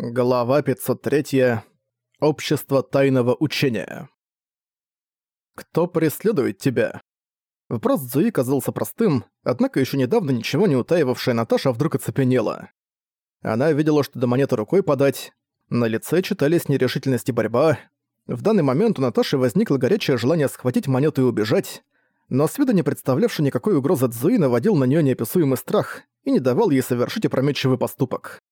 Глава 503. Общество тайного учения. Кто преследует тебя? Вопрос Зуи казался простым, однако еще недавно ничего не утаивавшая Наташа вдруг оцепенела. Она видела, что до монеты рукой подать, на лице читались нерешительность и борьба. В данный момент у Наташи возникло горячее желание схватить монету и убежать, но с вида не представлявший никакой угрозы Цзуи наводил на нее неописуемый страх и не давал ей совершить опрометчивый поступок.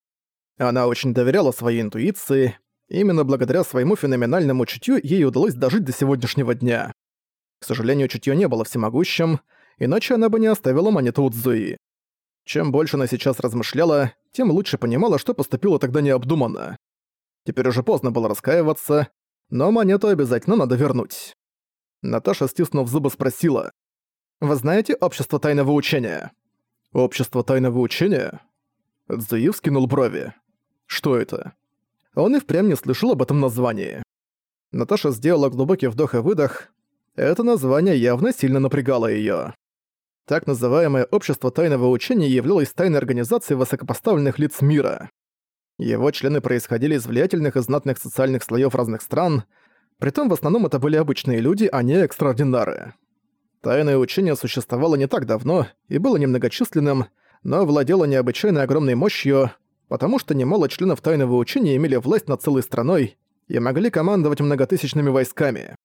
Она очень доверяла своей интуиции, именно благодаря своему феноменальному чутью ей удалось дожить до сегодняшнего дня. К сожалению, чутье не было всемогущим, иначе она бы не оставила монету Удзуи. Чем больше она сейчас размышляла, тем лучше понимала, что поступила тогда необдуманно. Теперь уже поздно было раскаиваться, но монету обязательно надо вернуть. Наташа, стиснув зубы, спросила. «Вы знаете общество тайного учения?» «Общество тайного учения?» Цзуи вскинул брови. Что это? Он и впрямь не слышал об этом названии. Наташа сделала глубокий вдох и выдох. Это название явно сильно напрягало её. Так называемое Общество Тайного Учения являлось тайной организацией высокопоставленных лиц мира. Его члены происходили из влиятельных и знатных социальных слоёв разных стран, притом в основном это были обычные люди, а не экстраординары. Тайное учение существовало не так давно и было немногочисленным, но владело необычайно огромной мощью, потому что немало членов тайного учения имели власть над целой страной и могли командовать многотысячными войсками.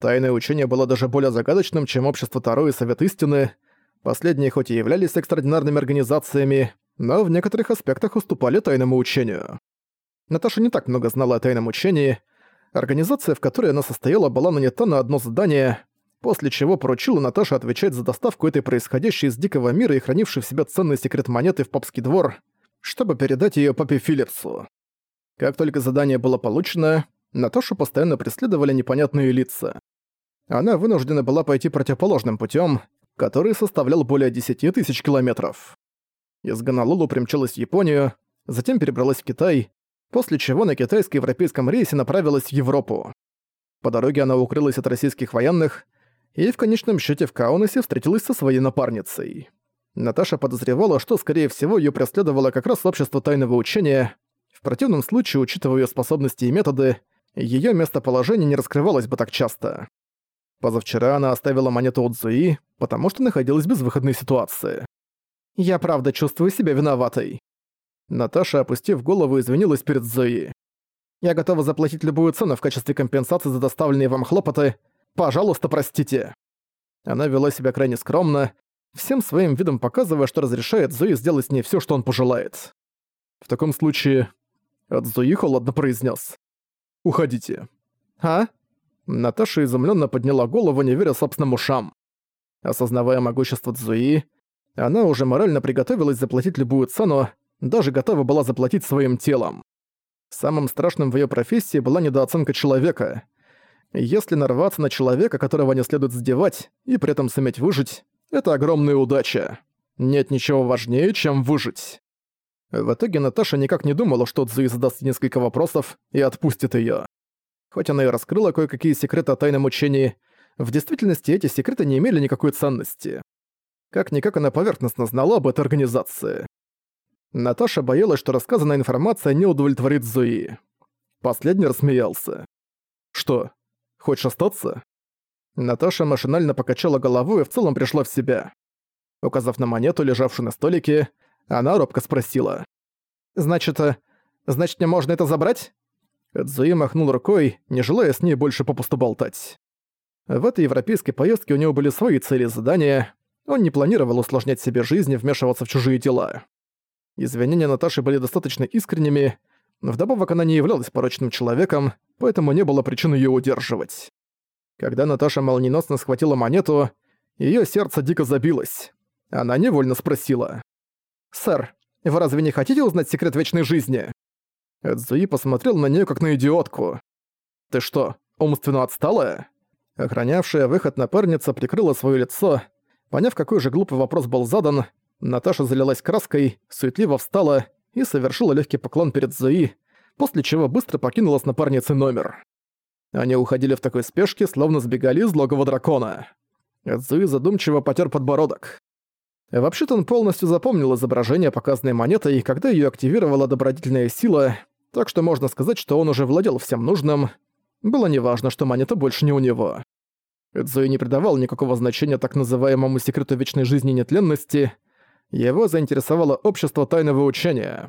Тайное учение было даже более загадочным, чем Общество Таро и Совет Истины. Последние хоть и являлись экстраординарными организациями, но в некоторых аспектах уступали тайному учению. Наташа не так много знала о тайном учении. Организация, в которой она состояла, была нанята на одно задание, после чего поручила Наташе отвечать за доставку этой происходящей из дикого мира и хранившей в себе ценный секрет монеты в папский двор – чтобы передать её папе Филлипсу. Как только задание было получено, Наташу постоянно преследовали непонятные лица. Она вынуждена была пойти противоположным путём, который составлял более 10 тысяч километров. Из Гонолулу примчалась в Японию, затем перебралась в Китай, после чего на китайско-европейском рейсе направилась в Европу. По дороге она укрылась от российских военных и в конечном счете в Каунасе встретилась со своей напарницей. Наташа подозревала, что, скорее всего, ее преследовало как раз общество тайного учения. В противном случае, учитывая ее способности и методы, ее местоположение не раскрывалось бы так часто. Позавчера она оставила монету от Зуи, потому что находилась в безвыходной ситуации. «Я правда чувствую себя виноватой». Наташа, опустив голову, извинилась перед Зои. «Я готова заплатить любую цену в качестве компенсации за доставленные вам хлопоты. Пожалуйста, простите». Она вела себя крайне скромно, всем своим видом показывая, что разрешает Зои сделать с ней всё, что он пожелает. В таком случае... От Зои холодно произнес: «Уходите». «А?» Наташа изумленно подняла голову, не веря собственным ушам. Осознавая могущество Цзуи, она уже морально приготовилась заплатить любую цену, даже готова была заплатить своим телом. Самым страшным в её профессии была недооценка человека. Если нарваться на человека, которого не следует задевать, и при этом суметь выжить, это огромная удача. Нет ничего важнее, чем выжить. В итоге Наташа никак не думала, что Цзуи задаст несколько вопросов и отпустит её. Хоть она и раскрыла кое-какие секреты о тайном учении, в действительности эти секреты не имели никакой ценности. Как-никак она поверхностно знала об этой организации. Наташа боялась, что рассказанная информация не удовлетворит Зуи. Последний рассмеялся. «Что, хочешь остаться?» Наташа машинально покачала головой и в целом пришла в себя. Указав на монету, лежавшую на столике, она робко спросила. «Значит, э, значит, мне можно это забрать?» Цзуи махнул рукой, не желая с ней больше попусту болтать. В этой европейской поездке у него были свои цели и задания, он не планировал усложнять себе жизнь и вмешиваться в чужие дела. Извинения Наташи были достаточно искренними, но вдобавок она не являлась порочным человеком, поэтому не было причин её удерживать. Когда Наташа молниеносно схватила монету, её сердце дико забилось. Она невольно спросила. «Сэр, вы разве не хотите узнать секрет вечной жизни?» Эдзуи посмотрел на неё как на идиотку. «Ты что, умственно отсталая?» Охранявшая выход напарница прикрыла своё лицо. Поняв, какой же глупый вопрос был задан, Наташа залилась краской, суетливо встала и совершила лёгкий поклон перед Зуи, после чего быстро покинула с напарницей номер. Они уходили в такой спешке, словно сбегали из логова дракона. Цзуи задумчиво потер подбородок. Вообще-то он полностью запомнил изображение, показанной монетой, и когда ее активировала добродетельная сила, так что можно сказать, что он уже владел всем нужным. Было неважно, что монета больше не у него. Эдзуи не придавал никакого значения так называемому секрету вечной жизни нетленности. Его заинтересовало общество тайного учения.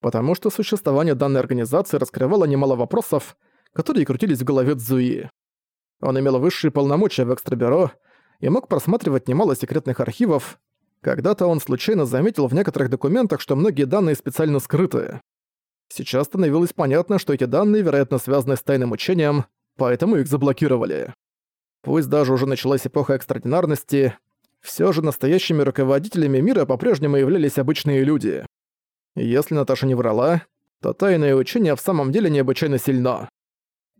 Потому что существование данной организации раскрывало немало вопросов, которые крутились в голове Цзуи. Он имел высшие полномочия в экстрабюро и мог просматривать немало секретных архивов. Когда-то он случайно заметил в некоторых документах, что многие данные специально скрыты. Сейчас становилось понятно, что эти данные, вероятно, связаны с тайным учением, поэтому их заблокировали. Пусть даже уже началась эпоха экстраординарности, все же настоящими руководителями мира по-прежнему являлись обычные люди. Если Наташа не врала, то тайное учение в самом деле необычайно сильно.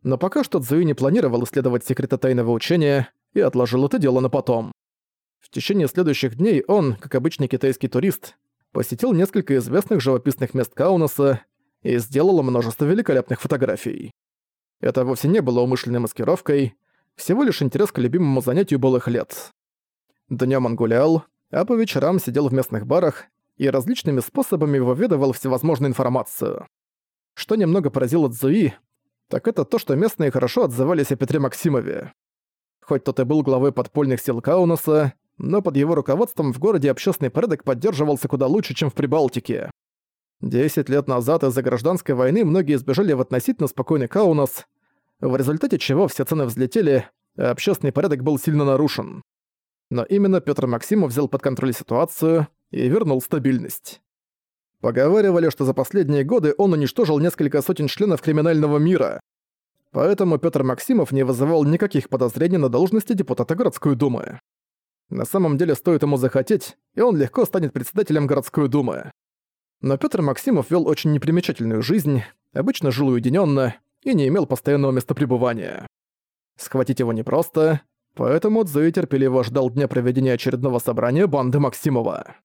Но пока что Цзуи не планировал исследовать секреты тайного учения и отложил это дело на потом. В течение следующих дней он, как обычный китайский турист, посетил несколько известных живописных мест Каунаса и сделал множество великолепных фотографий. Это вовсе не было умышленной маскировкой, всего лишь интерес к любимому занятию былых лет. Днём он гулял, а по вечерам сидел в местных барах и различными способами выведывал всевозможную информацию. Что немного поразило Цзуи, так это то, что местные хорошо отзывались о Петре Максимове. Хоть тот и был главой подпольных сил Каунаса, но под его руководством в городе общественный порядок поддерживался куда лучше, чем в Прибалтике. Десять лет назад из-за гражданской войны многие сбежали в относительно спокойный Каунас, в результате чего все цены взлетели, а общественный порядок был сильно нарушен. Но именно Петр Максимов взял под контроль ситуацию и вернул стабильность. Поговаривали, что за последние годы он уничтожил несколько сотен членов криминального мира. Поэтому Петр Максимов не вызывал никаких подозрений на должности депутата городской думы. На самом деле стоит ему захотеть, и он легко станет председателем городской думы. Но Петр Максимов вел очень непримечательную жизнь, обычно жил уединенно и не имел постоянного местопребывания. Схватить его непросто, поэтому Цзуи терпеливо ждал дня проведения очередного собрания банды Максимова.